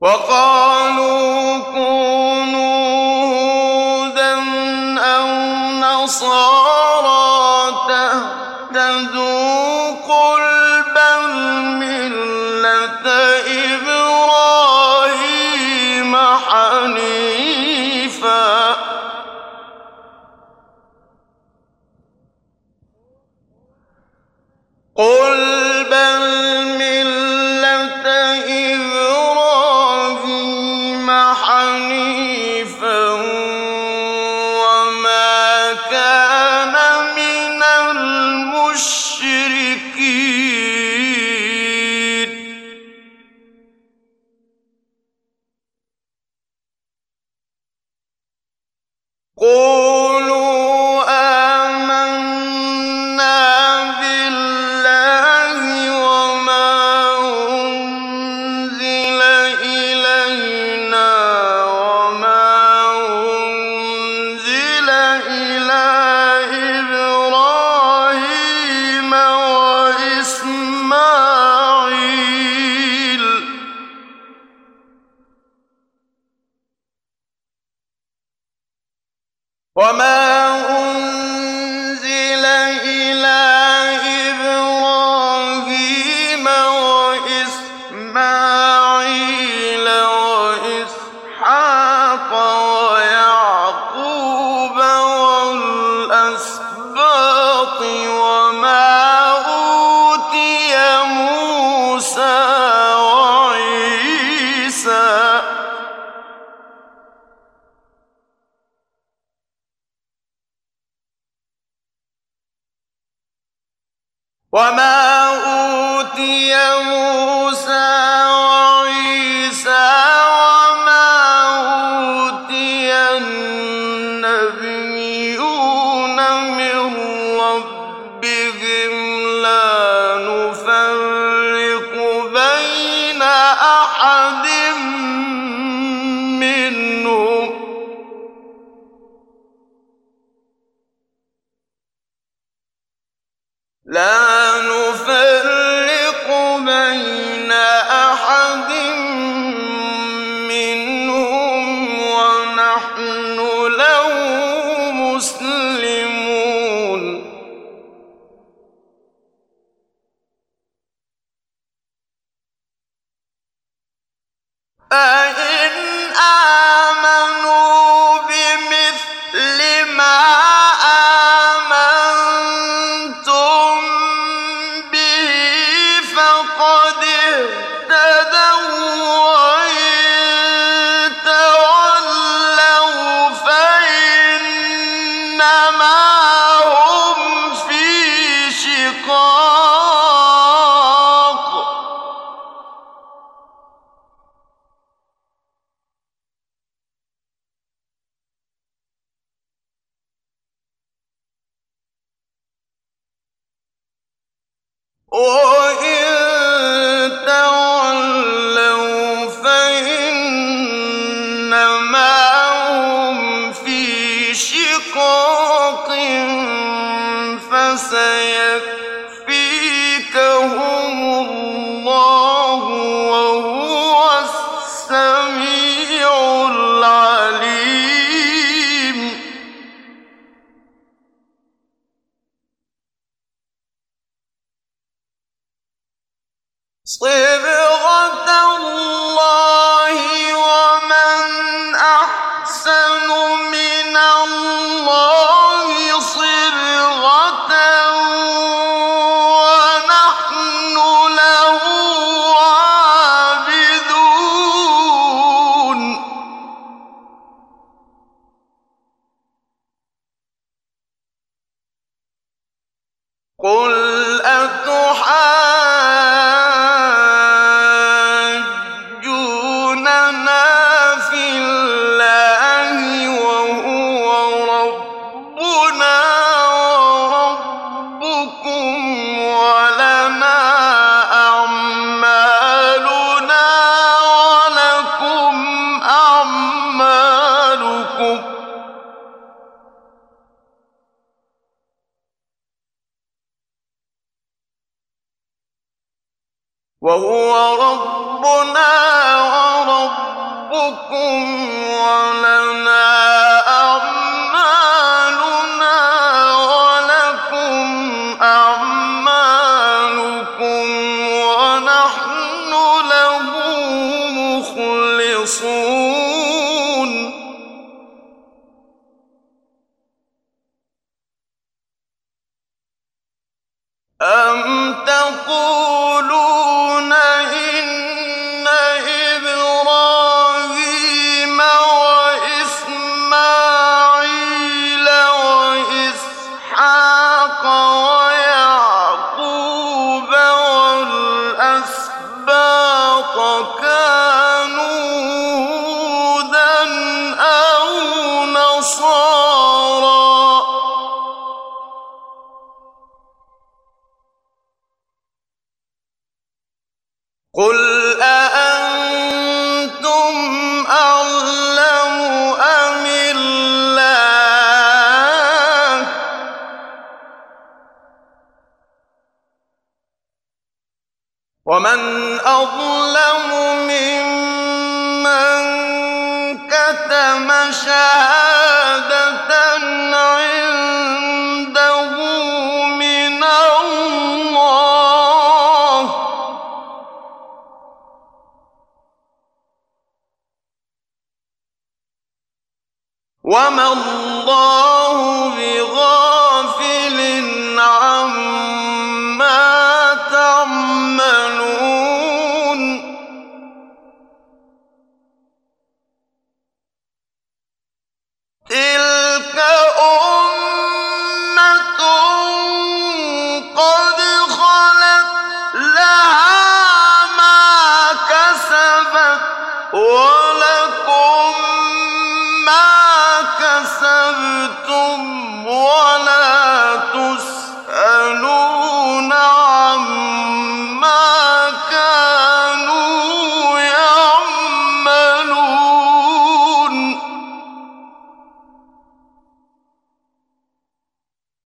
وقالوا وما وما أوتي موسى نحن له مسلمون. أي Oh! صبغة الله ومن أحسن من الله صبغة ونحن له عابدون. قل أتحاسبون وهو ربنا وربكم وربنا أظلم ممن كتم شهادة عنده من الله. وما الله Oh!